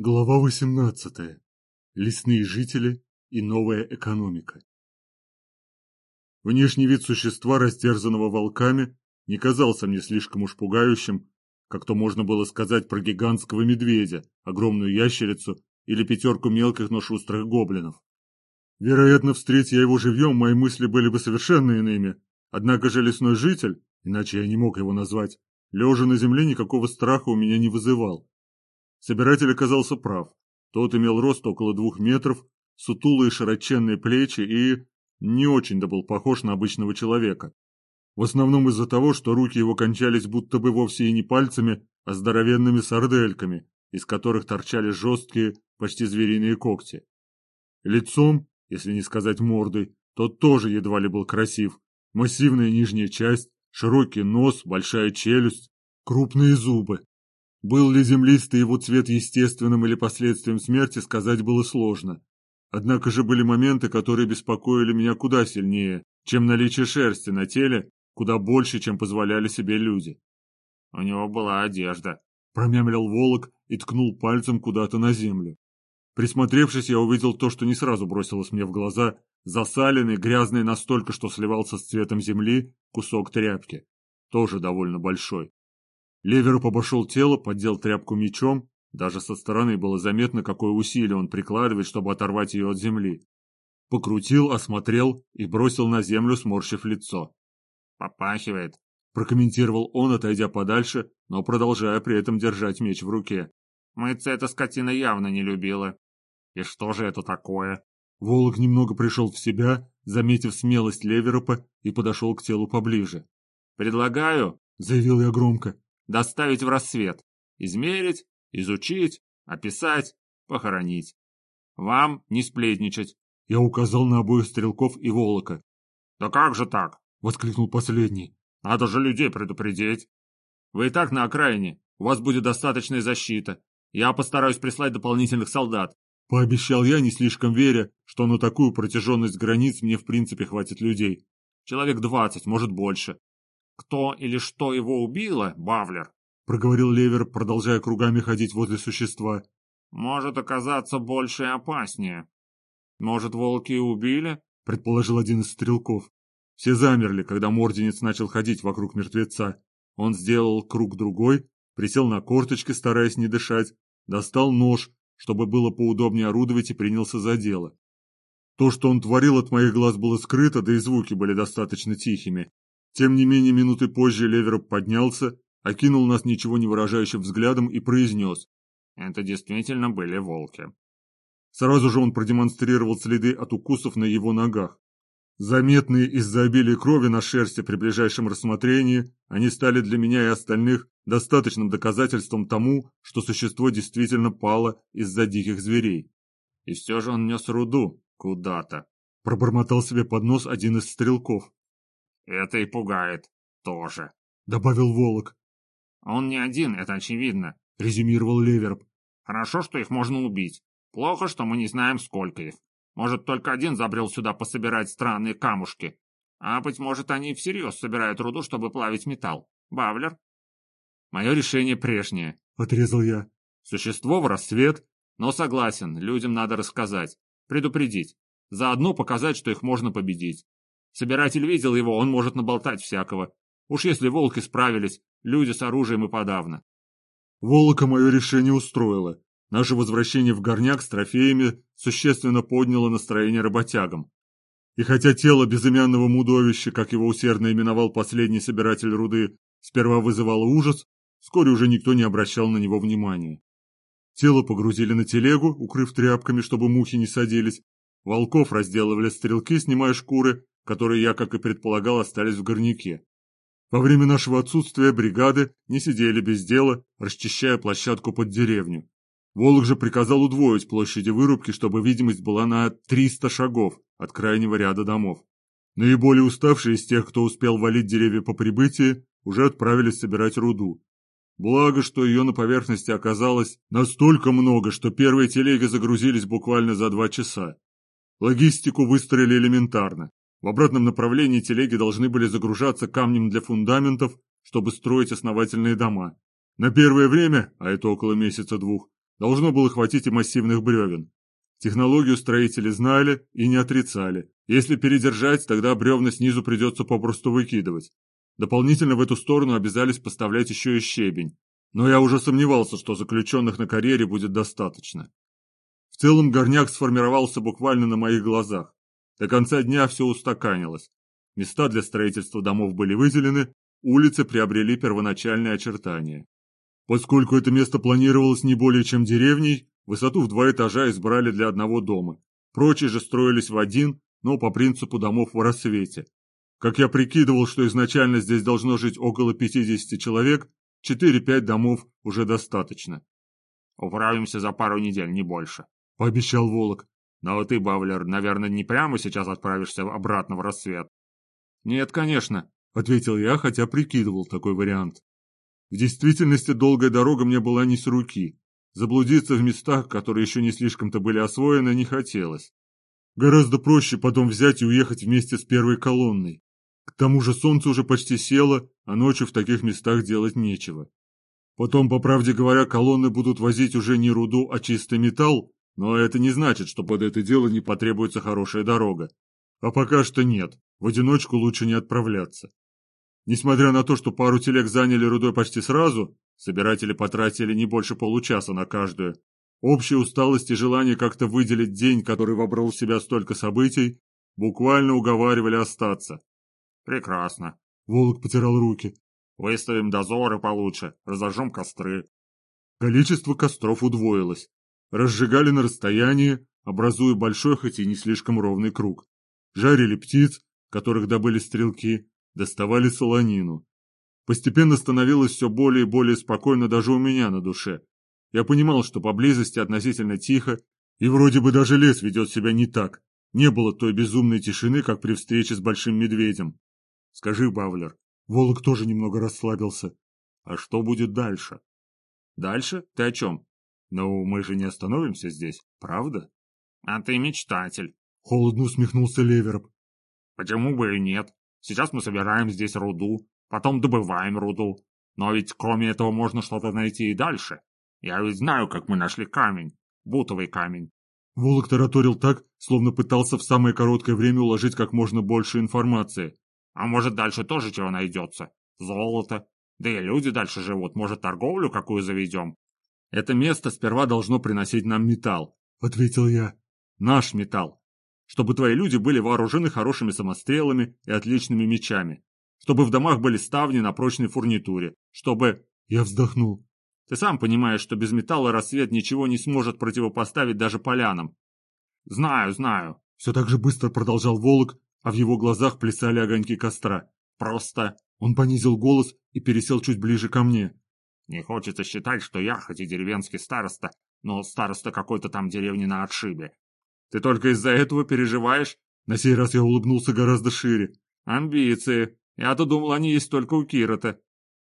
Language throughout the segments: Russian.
Глава 18. Лесные жители и новая экономика. Внешний вид существа, растерзанного волками, не казался мне слишком уж пугающим, как то можно было сказать про гигантского медведя, огромную ящерицу или пятерку мелких, но шустрых гоблинов. Вероятно, встретя я его живьем, мои мысли были бы совершенно иными, однако же лесной житель, иначе я не мог его назвать, лежа на земле никакого страха у меня не вызывал. Собиратель оказался прав. Тот имел рост около двух метров, сутулые широченные плечи и не очень-то был похож на обычного человека. В основном из-за того, что руки его кончались будто бы вовсе и не пальцами, а здоровенными сардельками, из которых торчали жесткие, почти звериные когти. Лицом, если не сказать мордой, тот тоже едва ли был красив. Массивная нижняя часть, широкий нос, большая челюсть, крупные зубы. Был ли землистый его цвет естественным или последствием смерти, сказать было сложно. Однако же были моменты, которые беспокоили меня куда сильнее, чем наличие шерсти на теле, куда больше, чем позволяли себе люди. У него была одежда. Промямлил волок и ткнул пальцем куда-то на землю. Присмотревшись, я увидел то, что не сразу бросилось мне в глаза, засаленный, грязный настолько, что сливался с цветом земли, кусок тряпки. Тоже довольно большой. Левероп обошел тело, поддел тряпку мечом. Даже со стороны было заметно, какое усилие он прикладывает, чтобы оторвать ее от земли. Покрутил, осмотрел и бросил на землю, сморщив лицо. «Попахивает», — прокомментировал он, отойдя подальше, но продолжая при этом держать меч в руке. «Мыться эта скотина явно не любила. И что же это такое?» Волок немного пришел в себя, заметив смелость Леверопа, и подошел к телу поближе. «Предлагаю», — заявил я громко, доставить в рассвет, измерить, изучить, описать, похоронить. Вам не сплетничать. Я указал на обоих стрелков и волока. «Да как же так?» — воскликнул последний. «Надо же людей предупредить. Вы и так на окраине, у вас будет достаточная защита. Я постараюсь прислать дополнительных солдат». Пообещал я, не слишком веря, что на такую протяженность границ мне в принципе хватит людей. Человек двадцать, может больше. «Кто или что его убило, Бавлер?» — проговорил Левер, продолжая кругами ходить возле существа. «Может оказаться больше и опаснее. Может, волки и убили?» — предположил один из стрелков. Все замерли, когда морденец начал ходить вокруг мертвеца. Он сделал круг другой, присел на корточки, стараясь не дышать, достал нож, чтобы было поудобнее орудовать, и принялся за дело. То, что он творил от моих глаз, было скрыто, да и звуки были достаточно тихими. Тем не менее, минуты позже Левероп поднялся, окинул нас ничего не выражающим взглядом и произнес. Это действительно были волки. Сразу же он продемонстрировал следы от укусов на его ногах. Заметные из-за обилия крови на шерсти при ближайшем рассмотрении, они стали для меня и остальных достаточным доказательством тому, что существо действительно пало из-за диких зверей. И все же он нес руду куда-то. Пробормотал себе под нос один из стрелков. Это и пугает тоже, — добавил Волок. Он не один, это очевидно, — резюмировал Леверб. Хорошо, что их можно убить. Плохо, что мы не знаем, сколько их. Может, только один забрел сюда пособирать странные камушки. А, быть может, они всерьез собирают руду, чтобы плавить металл. Бавлер? Мое решение прежнее, — отрезал я. Существо в рассвет, но согласен, людям надо рассказать, предупредить. Заодно показать, что их можно победить. Собиратель видел его, он может наболтать всякого. Уж если волки справились, люди с оружием и подавно. Волока мое решение устроило. Наше возвращение в горняк с трофеями существенно подняло настроение работягам. И хотя тело безымянного мудовища, как его усердно именовал последний собиратель руды, сперва вызывало ужас, вскоре уже никто не обращал на него внимания. Тело погрузили на телегу, укрыв тряпками, чтобы мухи не садились. Волков разделывали стрелки, снимая шкуры, которые я, как и предполагал, остались в горняке. Во время нашего отсутствия бригады не сидели без дела, расчищая площадку под деревню. Волок же приказал удвоить площади вырубки, чтобы видимость была на 300 шагов от крайнего ряда домов. Наиболее уставшие из тех, кто успел валить деревья по прибытии, уже отправились собирать руду. Благо, что ее на поверхности оказалось настолько много, что первые телеги загрузились буквально за два часа. Логистику выстроили элементарно. В обратном направлении телеги должны были загружаться камнем для фундаментов, чтобы строить основательные дома. На первое время, а это около месяца-двух, Должно было хватить и массивных бревен. Технологию строители знали и не отрицали. Если передержать, тогда бревна снизу придется попросту выкидывать. Дополнительно в эту сторону обязались поставлять еще и щебень. Но я уже сомневался, что заключенных на карьере будет достаточно. В целом горняк сформировался буквально на моих глазах. До конца дня все устаканилось. Места для строительства домов были выделены, улицы приобрели первоначальные очертания. Поскольку это место планировалось не более чем деревней, высоту в два этажа избрали для одного дома. Прочие же строились в один, но по принципу домов в рассвете. Как я прикидывал, что изначально здесь должно жить около 50 человек, 4-5 домов уже достаточно. «Управимся за пару недель, не больше», — пообещал Волок. «Но ты, Бавлер, наверное, не прямо сейчас отправишься обратно в рассвет?» «Нет, конечно», — ответил я, хотя прикидывал такой вариант. В действительности долгая дорога мне была не с руки. Заблудиться в местах, которые еще не слишком-то были освоены, не хотелось. Гораздо проще потом взять и уехать вместе с первой колонной. К тому же солнце уже почти село, а ночью в таких местах делать нечего. Потом, по правде говоря, колонны будут возить уже не руду, а чистый металл, но это не значит, что под это дело не потребуется хорошая дорога. А пока что нет, в одиночку лучше не отправляться. Несмотря на то, что пару телег заняли рудой почти сразу, собиратели потратили не больше получаса на каждую. Общая усталость и желание как-то выделить день, который вобрал в себя столько событий, буквально уговаривали остаться. «Прекрасно», — Волок потирал руки. «Выставим дозоры получше, разожжем костры». Количество костров удвоилось. Разжигали на расстоянии, образуя большой, хоть и не слишком ровный круг. Жарили птиц, которых добыли стрелки, доставали солонину. Постепенно становилось все более и более спокойно даже у меня на душе. Я понимал, что поблизости относительно тихо, и вроде бы даже лес ведет себя не так. Не было той безумной тишины, как при встрече с большим медведем. Скажи, Бавлер, Волок тоже немного расслабился. А что будет дальше? Дальше? Ты о чем? Ну, мы же не остановимся здесь, правда? А ты мечтатель. Холодно усмехнулся Левероп. Почему бы и нет? Сейчас мы собираем здесь руду, потом добываем руду. Но ведь кроме этого можно что-то найти и дальше. Я ведь знаю, как мы нашли камень. Бутовый камень. Волок тараторил так, словно пытался в самое короткое время уложить как можно больше информации. А может, дальше тоже чего найдется? Золото. Да и люди дальше живут. Может, торговлю какую заведем? Это место сперва должно приносить нам металл, — ответил я. Наш металл чтобы твои люди были вооружены хорошими самострелами и отличными мечами, чтобы в домах были ставни на прочной фурнитуре, чтобы... Я вздохнул. Ты сам понимаешь, что без металла рассвет ничего не сможет противопоставить даже полянам. Знаю, знаю. Все так же быстро продолжал Волок, а в его глазах плясали огоньки костра. Просто... Он понизил голос и пересел чуть ближе ко мне. Не хочется считать, что я, хоть и деревенский староста, но староста какой-то там деревни на отшибе, ты только из-за этого переживаешь? На сей раз я улыбнулся гораздо шире. Амбиции. Я-то думал, они есть только у Кирота.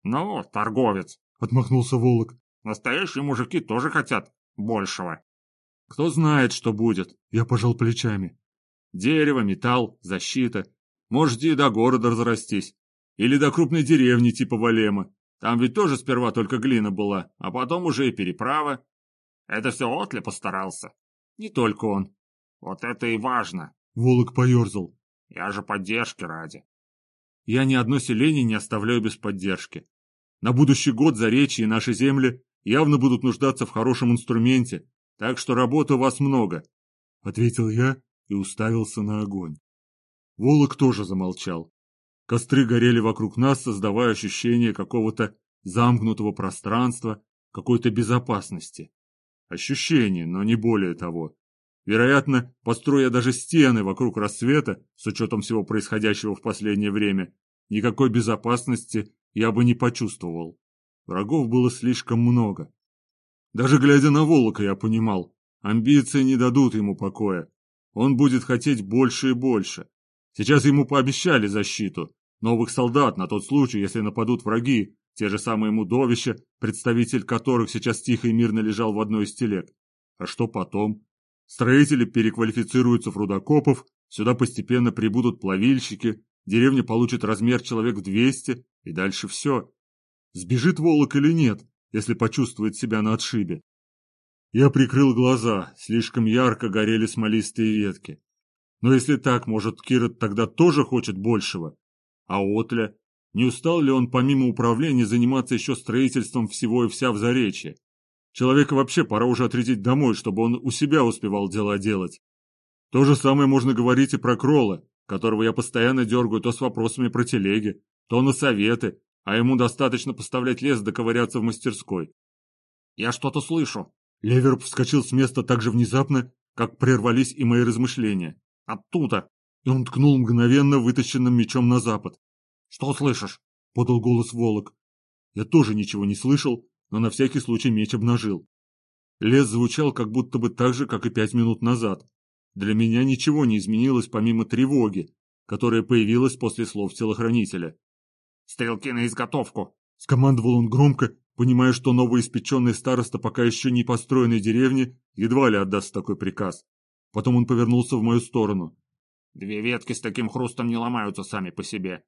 Ну, торговец. Отмахнулся Волок. Настоящие мужики тоже хотят большего. Кто знает, что будет. Я пожал плечами. Дерево, металл, защита. Может, и до города разрастись. Или до крупной деревни типа Валема. Там ведь тоже сперва только глина была, а потом уже и переправа. Это все Отли постарался. Не только он. Вот это и важно. Волок поерзал. Я же поддержки ради. Я ни одно селение не оставляю без поддержки. На будущий год за речи и наши земли явно будут нуждаться в хорошем инструменте, так что работы у вас много, — ответил я и уставился на огонь. Волок тоже замолчал. Костры горели вокруг нас, создавая ощущение какого-то замкнутого пространства, какой-то безопасности. Ощущение, но не более того. Вероятно, построя даже стены вокруг рассвета, с учетом всего происходящего в последнее время, никакой безопасности я бы не почувствовал. Врагов было слишком много. Даже глядя на Волока, я понимал, амбиции не дадут ему покоя. Он будет хотеть больше и больше. Сейчас ему пообещали защиту, новых солдат на тот случай, если нападут враги, те же самые мудовища, представитель которых сейчас тихо и мирно лежал в одной из телег. А что потом? Строители переквалифицируются в рудокопов, сюда постепенно прибудут плавильщики, деревня получит размер человек в 200, и дальше все. Сбежит Волок или нет, если почувствует себя на отшибе? Я прикрыл глаза, слишком ярко горели смолистые ветки. Но если так, может, Кирот тогда тоже хочет большего? А Отля? Не устал ли он помимо управления заниматься еще строительством всего и вся в Заречье? Человека вообще пора уже отрядить домой, чтобы он у себя успевал дела делать. То же самое можно говорить и про Кролла, которого я постоянно дергаю то с вопросами про телеги, то на советы, а ему достаточно поставлять лес доковыряться в мастерской. «Я что-то слышу». Левероп вскочил с места так же внезапно, как прервались и мои размышления. «Оттуда!» И он ткнул мгновенно вытащенным мечом на запад. «Что слышишь?» — подал голос Волок. Я тоже ничего не слышал, но на всякий случай меч обнажил. Лес звучал как будто бы так же, как и пять минут назад. Для меня ничего не изменилось помимо тревоги, которая появилась после слов телохранителя. «Стрелки на изготовку!» — скомандовал он громко, понимая, что новоиспеченный староста пока еще не построенной деревни едва ли отдаст такой приказ. Потом он повернулся в мою сторону. «Две ветки с таким хрустом не ломаются сами по себе.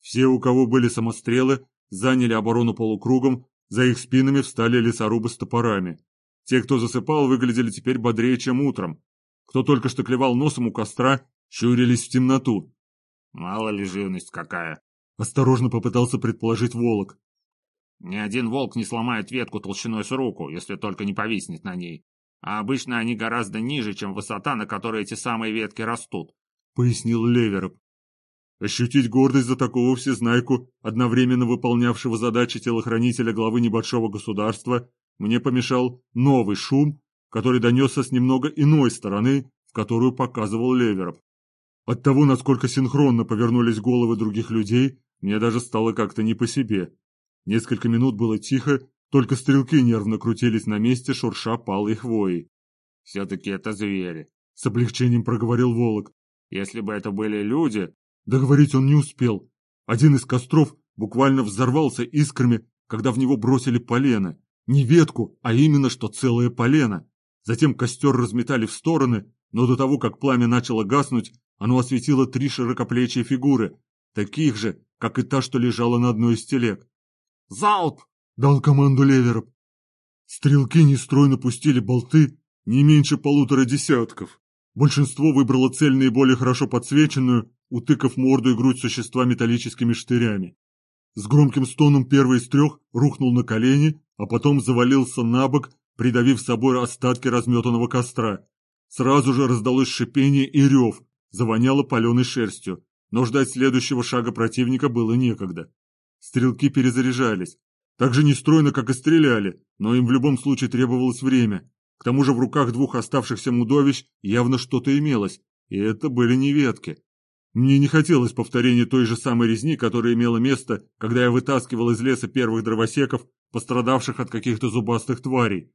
Все, у кого были самострелы, заняли оборону полукругом, за их спинами встали лесорубы с топорами. Те, кто засыпал, выглядели теперь бодрее, чем утром. Кто только что клевал носом у костра, щурились в темноту. «Мало ли живность какая!» — осторожно попытался предположить волок. «Ни один волк не сломает ветку толщиной с руку, если только не повиснет на ней. А обычно они гораздо ниже, чем высота, на которой эти самые ветки растут», — пояснил Левероп. Ощутить гордость за такого всезнайку, одновременно выполнявшего задачи телохранителя главы небольшого государства, мне помешал новый шум, который донесся с немного иной стороны, в которую показывал Левероп. От того, насколько синхронно повернулись головы других людей, мне даже стало как-то не по себе. Несколько минут было тихо, только стрелки нервно крутились на месте, шурша палой хвоей. «Все-таки это звери», — с облегчением проговорил Волок. «Если бы это были люди, Договорить он не успел. Один из костров буквально взорвался искрами, когда в него бросили полено. Не ветку, а именно что целое полено. Затем костер разметали в стороны, но до того, как пламя начало гаснуть, оно осветило три широкоплечие фигуры, таких же, как и та, что лежала на одной из телег. «Залп!» — дал команду Левероп. Стрелки нестройно пустили болты не меньше полутора десятков. Большинство выбрало цель наиболее хорошо подсвеченную, утыкав морду и грудь существа металлическими штырями. С громким стоном первый из трех рухнул на колени, а потом завалился на бок, придавив собой остатки разметанного костра. Сразу же раздалось шипение и рев, завоняло паленой шерстью, но ждать следующего шага противника было некогда. Стрелки перезаряжались. Так же нестройно, как и стреляли, но им в любом случае требовалось время. К тому же в руках двух оставшихся мудовищ явно что-то имелось, и это были не ветки. Мне не хотелось повторения той же самой резни, которая имела место, когда я вытаскивал из леса первых дровосеков, пострадавших от каких-то зубастых тварей.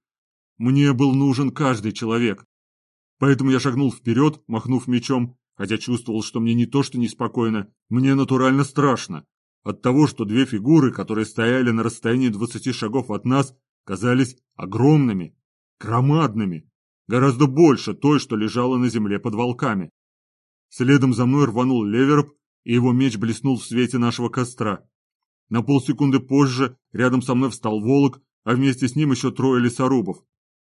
Мне был нужен каждый человек. Поэтому я шагнул вперед, махнув мечом, хотя чувствовал, что мне не то что неспокойно, мне натурально страшно. От того, что две фигуры, которые стояли на расстоянии двадцати шагов от нас, казались огромными, громадными, гораздо больше той, что лежала на земле под волками. Следом за мной рванул Левероп, и его меч блеснул в свете нашего костра. На полсекунды позже рядом со мной встал Волок, а вместе с ним еще трое лесорубов.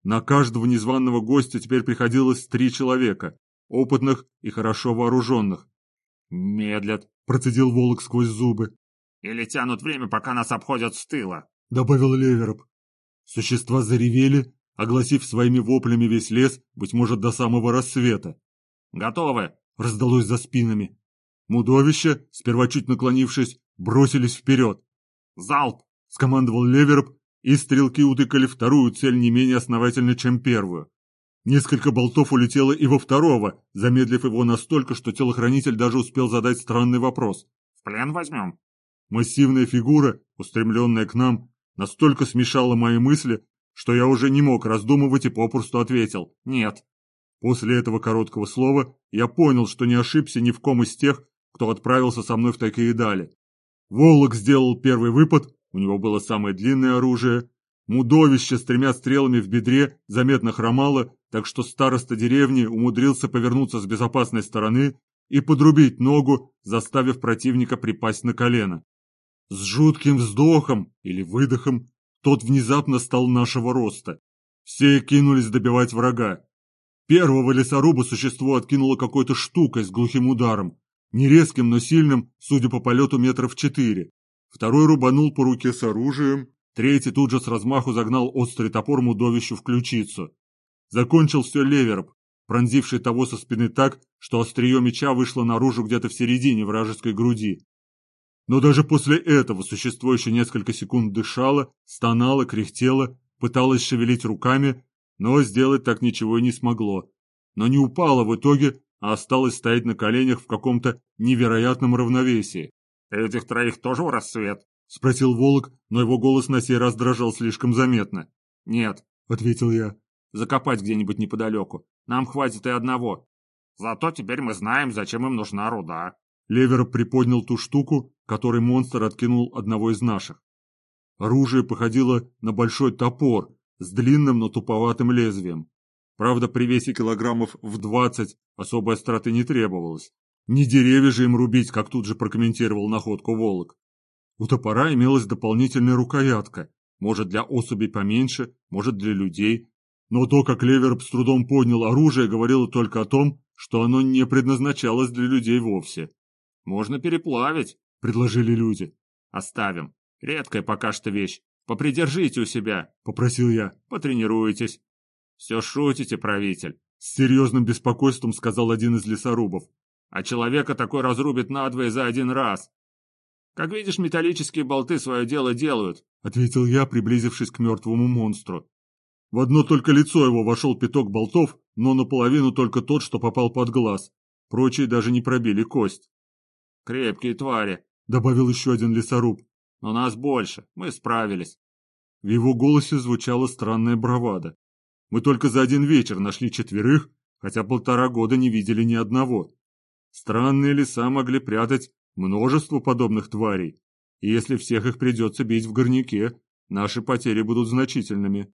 На каждого незваного гостя теперь приходилось три человека, опытных и хорошо вооруженных. «Медлят», — процедил Волок сквозь зубы. «Или тянут время, пока нас обходят с тыла», — добавил Левероп. Существа заревели, огласив своими воплями весь лес, быть может, до самого рассвета. «Готовы!» раздалось за спинами. Мудовища, сперва чуть наклонившись, бросились вперед. «Залп!» — скомандовал Левероп, и стрелки утыкали вторую цель не менее основательно, чем первую. Несколько болтов улетело и во второго, замедлив его настолько, что телохранитель даже успел задать странный вопрос. «В плен возьмем?» Массивная фигура, устремленная к нам, настолько смешала мои мысли, что я уже не мог раздумывать и попросту ответил «нет». После этого короткого слова я понял, что не ошибся ни в ком из тех, кто отправился со мной в такие дали. Волок сделал первый выпад, у него было самое длинное оружие. Мудовище с тремя стрелами в бедре заметно хромало, так что староста деревни умудрился повернуться с безопасной стороны и подрубить ногу, заставив противника припасть на колено. С жутким вздохом или выдохом тот внезапно стал нашего роста. Все кинулись добивать врага. Первого лесоруба существо откинуло какой-то штукой с глухим ударом. Не резким, но сильным, судя по полету метров четыре. Второй рубанул по руке с оружием, третий тут же с размаху загнал острый топор мудовищу в ключицу. Закончил все Левероп, пронзивший того со спины так, что острие меча вышло наружу где-то в середине вражеской груди. Но даже после этого существо еще несколько секунд дышало, стонало, кряхтело, пыталось шевелить руками, но сделать так ничего и не смогло. Но не упало в итоге, а осталось стоять на коленях в каком-то невероятном равновесии. «Этих троих тоже в рассвет?» — спросил Волок, но его голос на сей раз дрожал слишком заметно. «Нет», — ответил я. «Закопать где-нибудь неподалеку. Нам хватит и одного. Зато теперь мы знаем, зачем им нужна руда». Левер приподнял ту штуку, которой монстр откинул одного из наших. Оружие походило на большой топор с длинным, но туповатым лезвием. Правда, при весе килограммов в двадцать особой остроты не требовалось. Не деревья же им рубить, как тут же прокомментировал находку Волок. У топора имелась дополнительная рукоятка, может для особей поменьше, может для людей, но то, как Левероп с трудом поднял оружие, говорило только о том, что оно не предназначалось для людей вовсе. «Можно переплавить», — предложили люди. «Оставим. Редкая пока что вещь. Попридержите у себя», — попросил я. «Потренируйтесь». «Все шутите, правитель», — с серьезным беспокойством сказал один из лесорубов. «А человека такой разрубит надвое за один раз». «Как видишь, металлические болты свое дело делают», — ответил я, приблизившись к мертвому монстру. В одно только лицо его вошел пяток болтов, но наполовину только тот, что попал под глаз. Прочие даже не пробили кость. «Крепкие твари», — добавил еще один лесоруб. «Но нас больше, мы справились». В его голосе звучала странная бравада. Мы только за один вечер нашли четверых, хотя полтора года не видели ни одного. Странные леса могли прятать множество подобных тварей, и если всех их придется бить в горняке, наши потери будут значительными.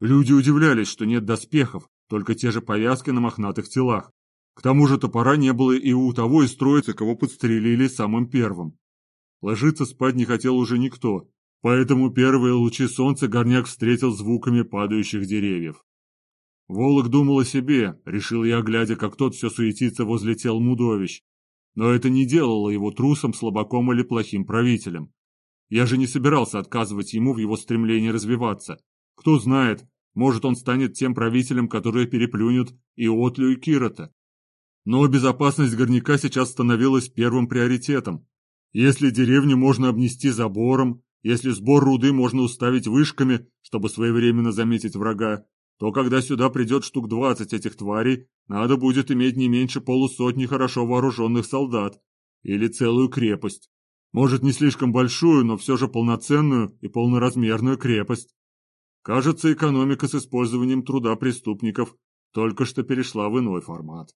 Люди удивлялись, что нет доспехов, только те же повязки на мохнатых телах. К тому же топора не было и у того из троицы, кого подстрелили самым первым. Ложиться спать не хотел уже никто, поэтому первые лучи солнца горняк встретил звуками падающих деревьев. Волок думал о себе, решил я, глядя, как тот все суетится возле тел мудовищ. Но это не делало его трусом, слабаком или плохим правителем. Я же не собирался отказывать ему в его стремлении развиваться. Кто знает, может, он станет тем правителем, который переплюнет и Отлю, и Кирота. Но безопасность горняка сейчас становилась первым приоритетом. Если деревню можно обнести забором, если сбор руды можно уставить вышками, чтобы своевременно заметить врага, то когда сюда придет штук двадцать этих тварей, надо будет иметь не меньше полусотни хорошо вооруженных солдат. Или целую крепость. Может, не слишком большую, но все же полноценную и полноразмерную крепость. Кажется, экономика с использованием труда преступников только что перешла в иной формат.